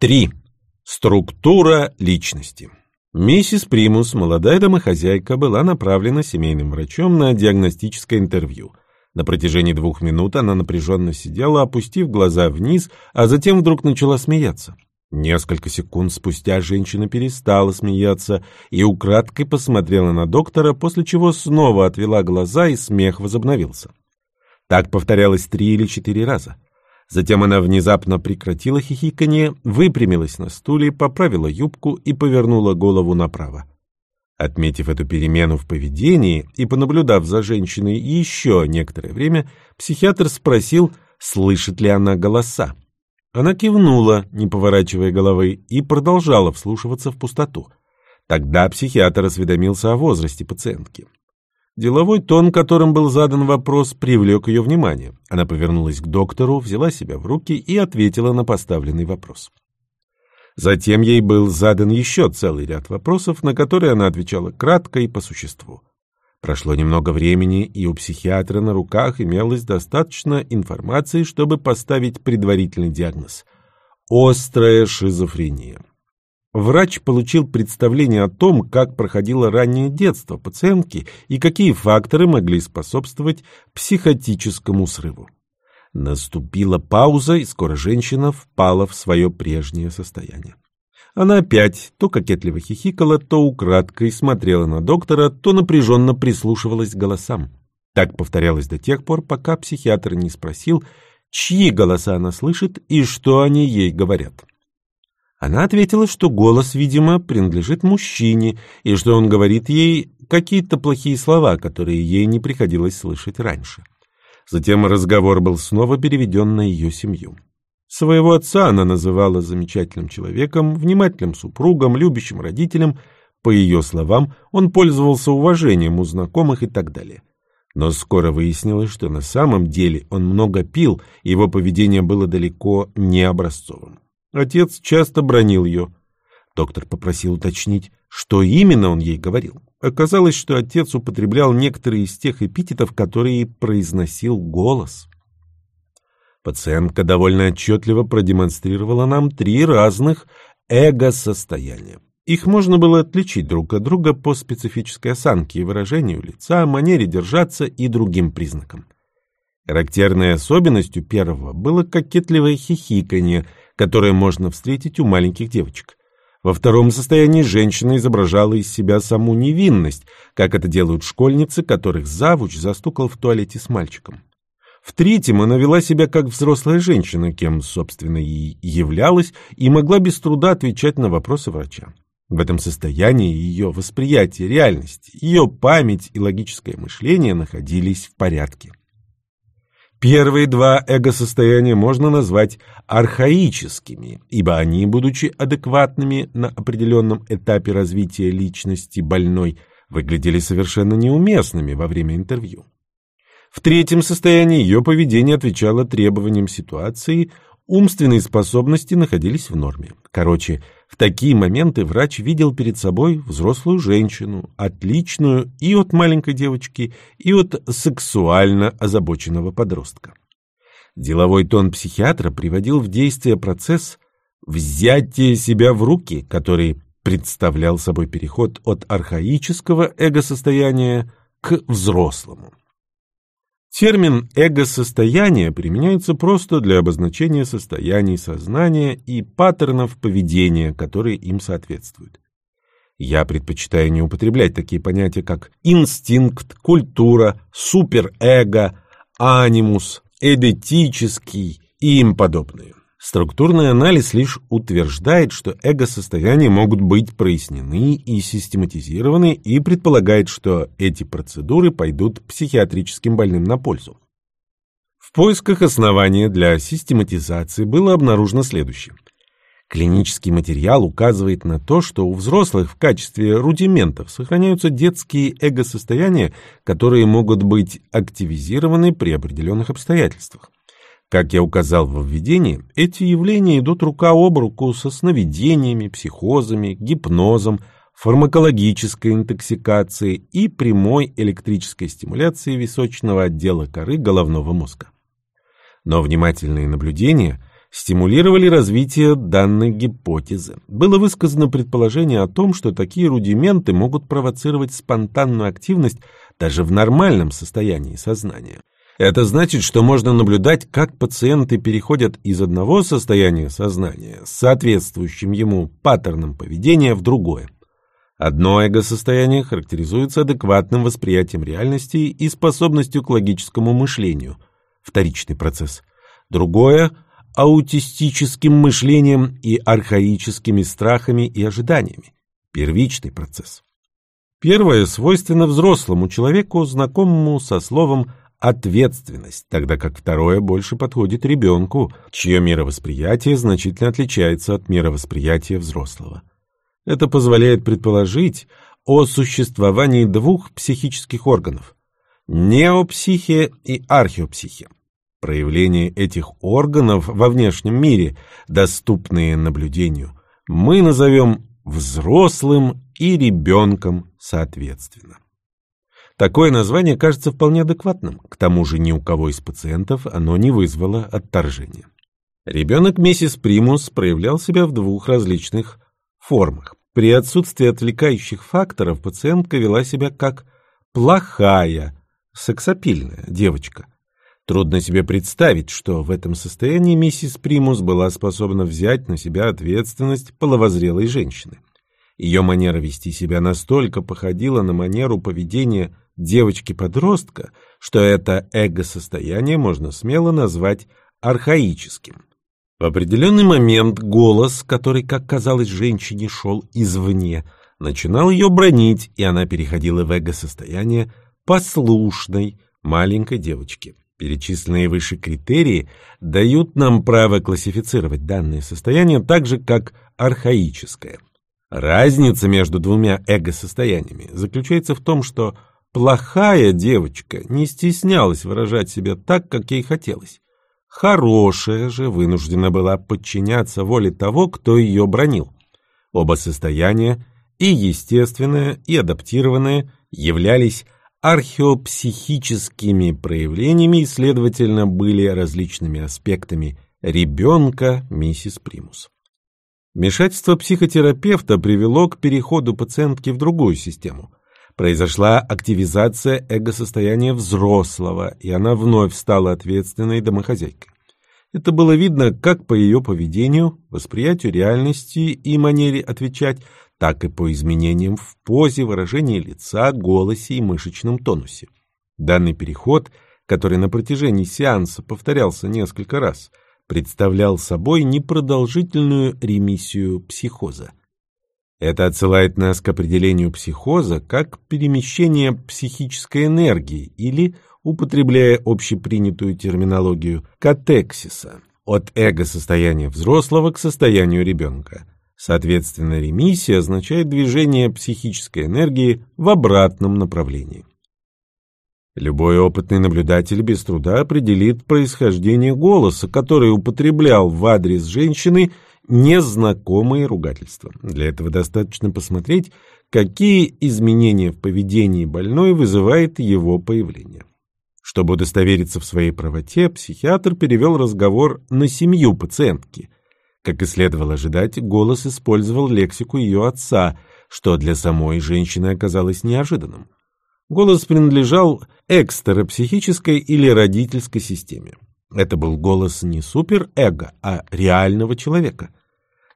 3. Структура личности. Миссис Примус, молодая домохозяйка, была направлена семейным врачом на диагностическое интервью. На протяжении двух минут она напряженно сидела, опустив глаза вниз, а затем вдруг начала смеяться. Несколько секунд спустя женщина перестала смеяться и украдкой посмотрела на доктора, после чего снова отвела глаза, и смех возобновился. Так повторялось три или четыре раза. Затем она внезапно прекратила хихиканье, выпрямилась на стуле, поправила юбку и повернула голову направо. Отметив эту перемену в поведении и понаблюдав за женщиной еще некоторое время, психиатр спросил, слышит ли она голоса. Она кивнула, не поворачивая головы, и продолжала вслушиваться в пустоту. Тогда психиатр осведомился о возрасте пациентки. Деловой тон, которым был задан вопрос, привлек ее внимание. Она повернулась к доктору, взяла себя в руки и ответила на поставленный вопрос. Затем ей был задан еще целый ряд вопросов, на которые она отвечала кратко и по существу. Прошло немного времени, и у психиатра на руках имелось достаточно информации, чтобы поставить предварительный диагноз – острая шизофрения. Врач получил представление о том, как проходило раннее детство пациентки и какие факторы могли способствовать психотическому срыву. Наступила пауза, и скоро женщина впала в свое прежнее состояние. Она опять то кокетливо хихикала, то украдкой смотрела на доктора, то напряженно прислушивалась к голосам. Так повторялось до тех пор, пока психиатр не спросил, чьи голоса она слышит и что они ей говорят. Она ответила, что голос, видимо, принадлежит мужчине, и что он говорит ей какие-то плохие слова, которые ей не приходилось слышать раньше. Затем разговор был снова переведен на ее семью. Своего отца она называла замечательным человеком, внимательным супругом, любящим родителем. По ее словам, он пользовался уважением у знакомых и так далее. Но скоро выяснилось, что на самом деле он много пил, и его поведение было далеко не образцовым. Отец часто бронил ее. Доктор попросил уточнить, что именно он ей говорил. Оказалось, что отец употреблял некоторые из тех эпитетов, которые произносил голос. Пациентка довольно отчетливо продемонстрировала нам три разных эго-состояния. Их можно было отличить друг от друга по специфической осанке и выражению лица, манере держаться и другим признакам. Характерной особенностью первого было кокетливое хихиканье – которое можно встретить у маленьких девочек. Во втором состоянии женщина изображала из себя саму невинность, как это делают школьницы, которых завуч застукал в туалете с мальчиком. В третьем она вела себя как взрослая женщина, кем, собственно, и являлась, и могла без труда отвечать на вопросы врача. В этом состоянии ее восприятие реальности, ее память и логическое мышление находились в порядке. Первые два эго-состояния можно назвать архаическими, ибо они, будучи адекватными на определенном этапе развития личности больной, выглядели совершенно неуместными во время интервью. В третьем состоянии ее поведение отвечало требованиям ситуации, умственные способности находились в норме. Короче, в такие моменты врач видел перед собой взрослую женщину, отличную и от маленькой девочки, и от сексуально озабоченного подростка. Деловой тон психиатра приводил в действие процесс взятия себя в руки, который представлял собой переход от архаического эго-состояния к взрослому. Термин «эго-состояние» применяется просто для обозначения состояний сознания и паттернов поведения, которые им соответствуют. Я предпочитаю не употреблять такие понятия, как инстинкт, культура, суперэго, анимус, эдетический и им подобные. Структурный анализ лишь утверждает, что эго-состояния могут быть прояснены и систематизированы и предполагает, что эти процедуры пойдут психиатрическим больным на пользу. В поисках основания для систематизации было обнаружено следующее. Клинический материал указывает на то, что у взрослых в качестве рудиментов сохраняются детские эго-состояния, которые могут быть активизированы при определенных обстоятельствах. Как я указал во введении, эти явления идут рука об руку со сновидениями, психозами, гипнозом, фармакологической интоксикацией и прямой электрической стимуляцией височного отдела коры головного мозга. Но внимательные наблюдения стимулировали развитие данной гипотезы. Было высказано предположение о том, что такие рудименты могут провоцировать спонтанную активность даже в нормальном состоянии сознания. Это значит, что можно наблюдать, как пациенты переходят из одного состояния сознания с соответствующим ему паттерном поведения в другое. Одно эго-состояние характеризуется адекватным восприятием реальности и способностью к логическому мышлению, вторичный процесс. Другое – аутистическим мышлением и архаическими страхами и ожиданиями, первичный процесс. Первое свойственно взрослому человеку, знакомому со словом ответственность, тогда как второе больше подходит ребенку, чье мировосприятие значительно отличается от мировосприятия взрослого. Это позволяет предположить о существовании двух психических органов – неопсихе и археопсихе. Проявления этих органов во внешнем мире, доступные наблюдению, мы назовем взрослым и ребенком соответственно. Такое название кажется вполне адекватным, к тому же ни у кого из пациентов оно не вызвало отторжения. Ребенок миссис Примус проявлял себя в двух различных формах. При отсутствии отвлекающих факторов пациентка вела себя как плохая, сексапильная девочка. Трудно себе представить, что в этом состоянии миссис Примус была способна взять на себя ответственность половозрелой женщины. Ее манера вести себя настолько походила на манеру поведения девочки-подростка, что это эго-состояние можно смело назвать архаическим. В определенный момент голос, который, как казалось женщине, шел извне, начинал ее бронить, и она переходила в эго-состояние послушной маленькой девочки. Перечисленные выше критерии дают нам право классифицировать данное состояние так же, как архаическое. Разница между двумя эго-состояниями заключается в том, что Плохая девочка не стеснялась выражать себя так, как ей хотелось. Хорошая же вынуждена была подчиняться воле того, кто ее бронил. Оба состояния, и естественное, и адаптированное, являлись археопсихическими проявлениями и, следовательно, были различными аспектами ребенка миссис Примус. Вмешательство психотерапевта привело к переходу пациентки в другую систему – Произошла активизация эго-состояния взрослого, и она вновь стала ответственной домохозяйкой. Это было видно как по ее поведению, восприятию реальности и манере отвечать, так и по изменениям в позе, выражении лица, голосе и мышечном тонусе. Данный переход, который на протяжении сеанса повторялся несколько раз, представлял собой непродолжительную ремиссию психоза. Это отсылает нас к определению психоза как перемещение психической энергии или, употребляя общепринятую терминологию, катексиса от эго-состояния взрослого к состоянию ребенка. Соответственно, ремиссия означает движение психической энергии в обратном направлении. Любой опытный наблюдатель без труда определит происхождение голоса, который употреблял в адрес женщины – незнакомые ругательства. Для этого достаточно посмотреть, какие изменения в поведении больной вызывает его появление. Чтобы удостовериться в своей правоте, психиатр перевел разговор на семью пациентки. Как и следовало ожидать, голос использовал лексику ее отца, что для самой женщины оказалось неожиданным. Голос принадлежал экстеропсихической или родительской системе. Это был голос не суперэго, а реального человека.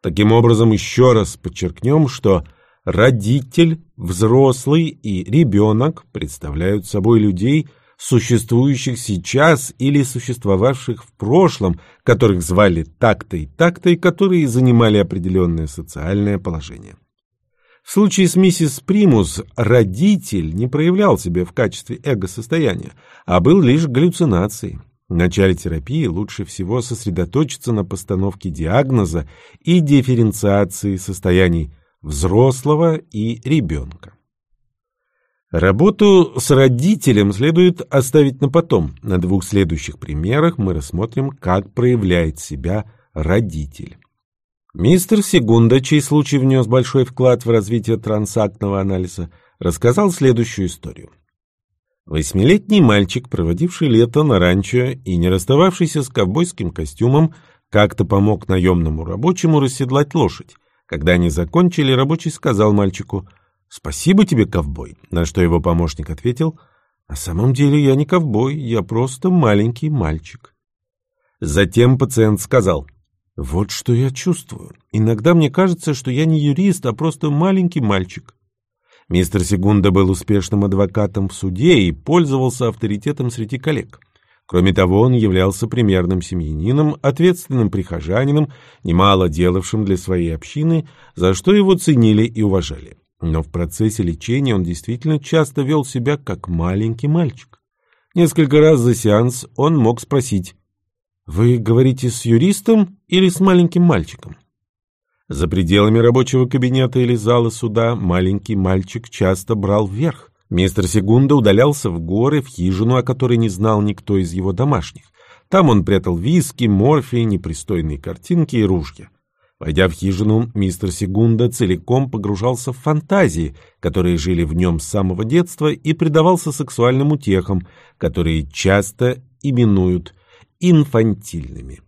Таким образом, еще раз подчеркнем, что родитель, взрослый и ребенок представляют собой людей, существующих сейчас или существовавших в прошлом, которых звали так-то и так-то, и которые занимали определенное социальное положение. В случае с миссис Примус родитель не проявлял себя в качестве эго-состояния, а был лишь галлюцинацией. В начале терапии лучше всего сосредоточиться на постановке диагноза и дифференциации состояний взрослого и ребенка. Работу с родителем следует оставить на потом. На двух следующих примерах мы рассмотрим, как проявляет себя родитель. Мистер Сегунда, чей случай внес большой вклад в развитие трансактного анализа, рассказал следующую историю. Восьмилетний мальчик, проводивший лето на ранчо и не расстававшийся с ковбойским костюмом, как-то помог наемному рабочему расседлать лошадь. Когда они закончили, рабочий сказал мальчику «Спасибо тебе, ковбой», на что его помощник ответил «На самом деле я не ковбой, я просто маленький мальчик». Затем пациент сказал «Вот что я чувствую. Иногда мне кажется, что я не юрист, а просто маленький мальчик». Мистер Сегунда был успешным адвокатом в суде и пользовался авторитетом среди коллег. Кроме того, он являлся примерным семьянином, ответственным прихожанином, немало делавшим для своей общины, за что его ценили и уважали. Но в процессе лечения он действительно часто вел себя как маленький мальчик. Несколько раз за сеанс он мог спросить, «Вы говорите с юристом или с маленьким мальчиком?» За пределами рабочего кабинета или зала суда маленький мальчик часто брал вверх. Мистер Сегунда удалялся в горы, в хижину, о которой не знал никто из его домашних. Там он прятал виски, морфий, непристойные картинки и ружья. Войдя в хижину, мистер Сегунда целиком погружался в фантазии, которые жили в нем с самого детства, и предавался сексуальным утехам, которые часто именуют инфантильными.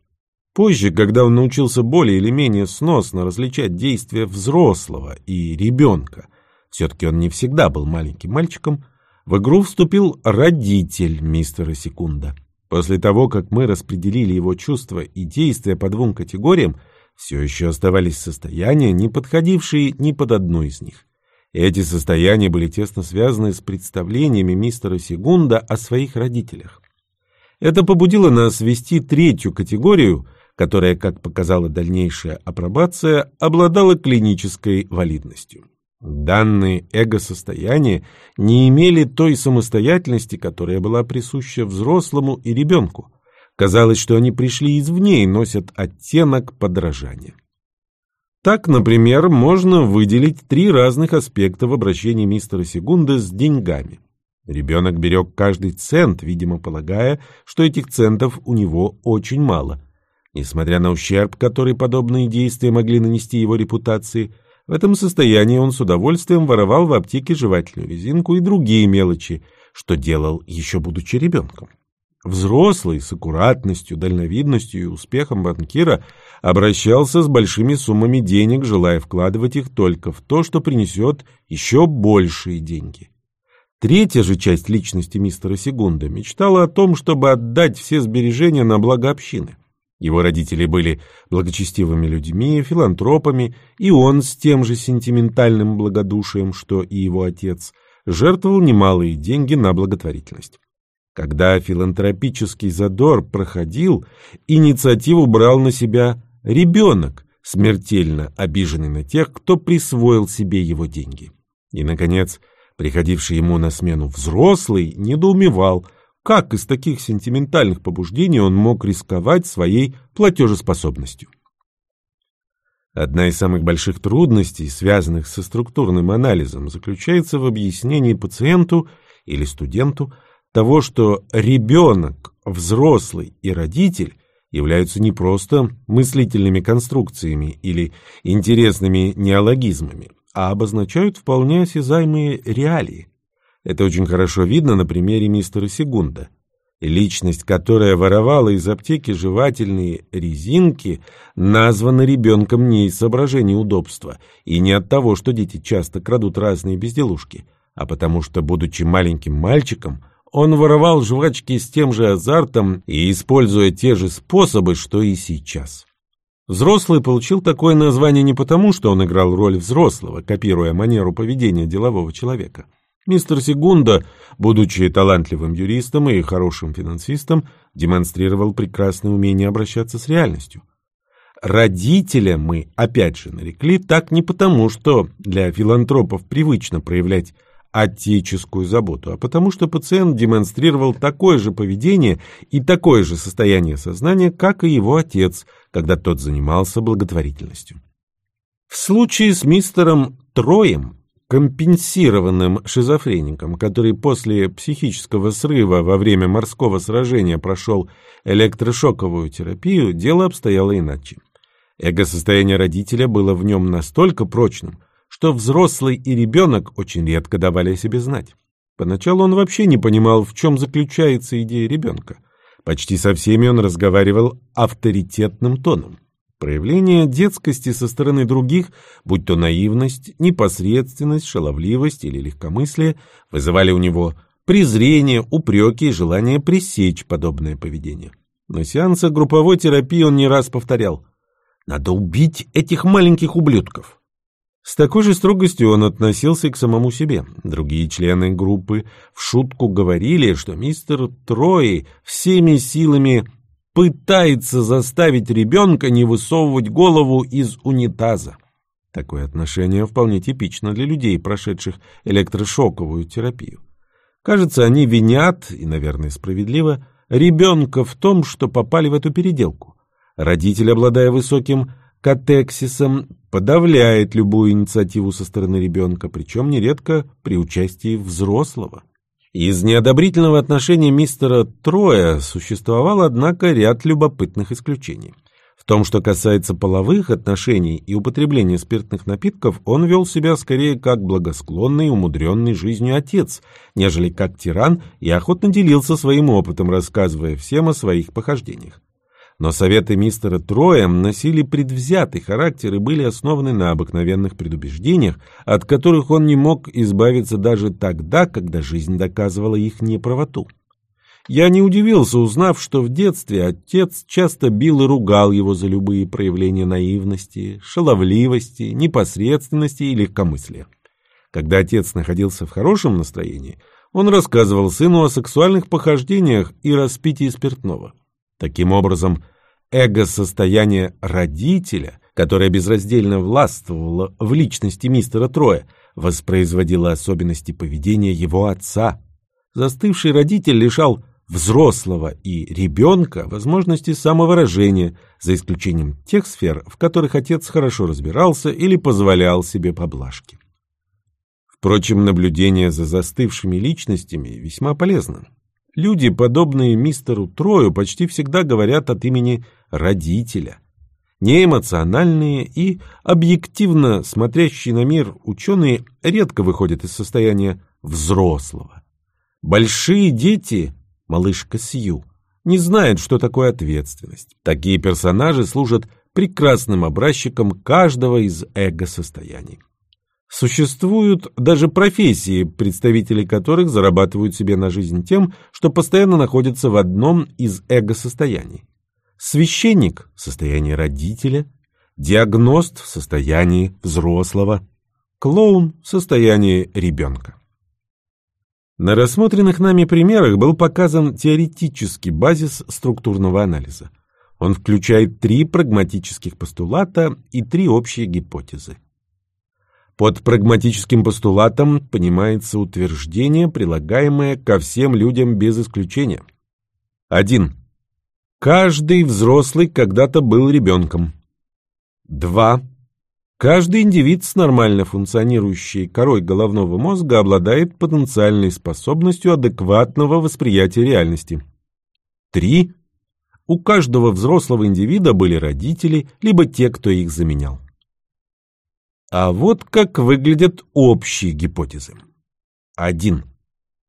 Позже, когда он научился более или менее сносно различать действия взрослого и ребенка, все-таки он не всегда был маленьким мальчиком, в игру вступил родитель мистера Секунда. После того, как мы распределили его чувства и действия по двум категориям, все еще оставались состояния, не подходившие ни под одну из них. Эти состояния были тесно связаны с представлениями мистера Сегунда о своих родителях. Это побудило нас ввести третью категорию, которая, как показала дальнейшая апробация, обладала клинической валидностью. Данные эго-состояния не имели той самостоятельности, которая была присуща взрослому и ребенку. Казалось, что они пришли извне и носят оттенок подражания. Так, например, можно выделить три разных аспекта в обращении мистера Сегунда с деньгами. Ребенок берег каждый цент, видимо, полагая, что этих центов у него очень мало. Несмотря на ущерб, который подобные действия могли нанести его репутации – в этом состоянии он с удовольствием воровал в аптеке жевательную резинку и другие мелочи, что делал еще будучи ребенком. Взрослый с аккуратностью, дальновидностью и успехом банкира обращался с большими суммами денег, желая вкладывать их только в то, что принесет еще большие деньги. Третья же часть личности мистера Сегунда мечтала о том, чтобы отдать все сбережения на благо общины. Его родители были благочестивыми людьми, филантропами, и он с тем же сентиментальным благодушием, что и его отец, жертвовал немалые деньги на благотворительность. Когда филантропический задор проходил, инициативу брал на себя ребенок, смертельно обиженный на тех, кто присвоил себе его деньги. И, наконец, приходивший ему на смену взрослый недоумевал – как из таких сентиментальных побуждений он мог рисковать своей платежеспособностью? Одна из самых больших трудностей, связанных со структурным анализом, заключается в объяснении пациенту или студенту того, что ребенок, взрослый и родитель являются не просто мыслительными конструкциями или интересными неологизмами, а обозначают вполне осязаемые реалии. Это очень хорошо видно на примере мистера Сегунда. Личность, которая воровала из аптеки жевательные резинки, названа ребенком не из соображений удобства и не от того, что дети часто крадут разные безделушки, а потому что, будучи маленьким мальчиком, он воровал жвачки с тем же азартом и используя те же способы, что и сейчас. Взрослый получил такое название не потому, что он играл роль взрослого, копируя манеру поведения делового человека – Мистер Сегунда, будучи талантливым юристом и хорошим финансистом, демонстрировал прекрасное умение обращаться с реальностью. Родителя мы, опять же, нарекли так не потому, что для филантропов привычно проявлять отеческую заботу, а потому что пациент демонстрировал такое же поведение и такое же состояние сознания, как и его отец, когда тот занимался благотворительностью. В случае с мистером Троем компенсированным шизофреником, который после психического срыва во время морского сражения прошел электрошоковую терапию, дело обстояло иначе. Эго-состояние родителя было в нем настолько прочным, что взрослый и ребенок очень редко давали о себе знать. Поначалу он вообще не понимал, в чем заключается идея ребенка. Почти со всеми он разговаривал авторитетным тоном. Проявление детскости со стороны других, будь то наивность, непосредственность, шаловливость или легкомыслие, вызывали у него презрение, упреки и желание пресечь подобное поведение. На сеансах групповой терапии он не раз повторял «Надо убить этих маленьких ублюдков». С такой же строгостью он относился и к самому себе. Другие члены группы в шутку говорили, что мистер Трой всеми силами пытается заставить ребенка не высовывать голову из унитаза. Такое отношение вполне типично для людей, прошедших электрошоковую терапию. Кажется, они винят, и, наверное, справедливо, ребенка в том, что попали в эту переделку. Родитель, обладая высоким катексисом, подавляет любую инициативу со стороны ребенка, причем нередко при участии взрослого. Из неодобрительного отношения мистера Троя существовал, однако, ряд любопытных исключений. В том, что касается половых отношений и употребления спиртных напитков, он вел себя скорее как благосклонный, умудренный жизнью отец, нежели как тиран и охотно делился своим опытом, рассказывая всем о своих похождениях. Но советы мистера Троя носили предвзятый характер и были основаны на обыкновенных предубеждениях, от которых он не мог избавиться даже тогда, когда жизнь доказывала их неправоту. Я не удивился, узнав, что в детстве отец часто бил и ругал его за любые проявления наивности, шаловливости, непосредственности и легкомыслия. Когда отец находился в хорошем настроении, он рассказывал сыну о сексуальных похождениях и распитии спиртного. Таким образом, эго-состояние родителя, которое безраздельно властвовало в личности мистера Троя, воспроизводило особенности поведения его отца. Застывший родитель лишал взрослого и ребенка возможности самовыражения, за исключением тех сфер, в которых отец хорошо разбирался или позволял себе поблажки. Впрочем, наблюдение за застывшими личностями весьма полезно. Люди, подобные мистеру Трою, почти всегда говорят от имени родителя. Неэмоциональные и объективно смотрящие на мир ученые редко выходят из состояния взрослого. Большие дети малышка Сью, не знает, что такое ответственность. Такие персонажи служат прекрасным образчиком каждого из эго-состояний. Существуют даже профессии, представители которых зарабатывают себе на жизнь тем, что постоянно находятся в одном из эго-состояний. Священник – в состоянии родителя, диагност – в состоянии взрослого, клоун – в состоянии ребенка. На рассмотренных нами примерах был показан теоретический базис структурного анализа. Он включает три прагматических постулата и три общие гипотезы. Под прагматическим постулатом понимается утверждение, прилагаемое ко всем людям без исключения. 1. Каждый взрослый когда-то был ребенком. 2. Каждый индивид с нормально функционирующей корой головного мозга обладает потенциальной способностью адекватного восприятия реальности. 3. У каждого взрослого индивида были родители, либо те, кто их заменял. А вот как выглядят общие гипотезы. 1.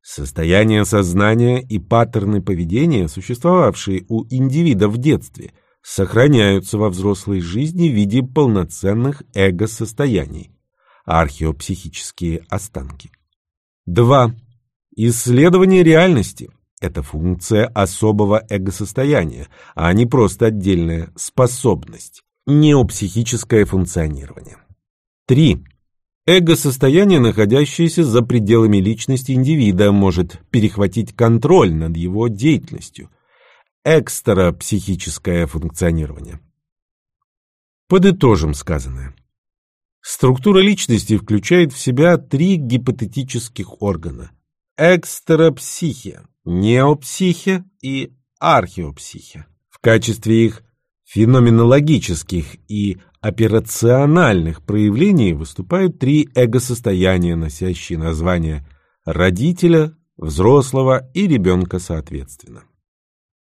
Состояние сознания и паттерны поведения, существовавшие у индивида в детстве – сохраняются во взрослой жизни в виде полноценных эго-состояний, археопсихические останки. 2. Исследование реальности – это функция особого эго-состояния, а не просто отдельная способность, неопсихическое функционирование. 3. Эго-состояние, находящееся за пределами личности индивида, может перехватить контроль над его деятельностью, экстрапсихическое функционирование. Подытожим сказанное. Структура личности включает в себя три гипотетических органа. Экстрапсихия, неопсихия и археопсихия. В качестве их феноменологических и операциональных проявлений выступают три эго-состояния, носящие названия родителя, взрослого и ребенка соответственно.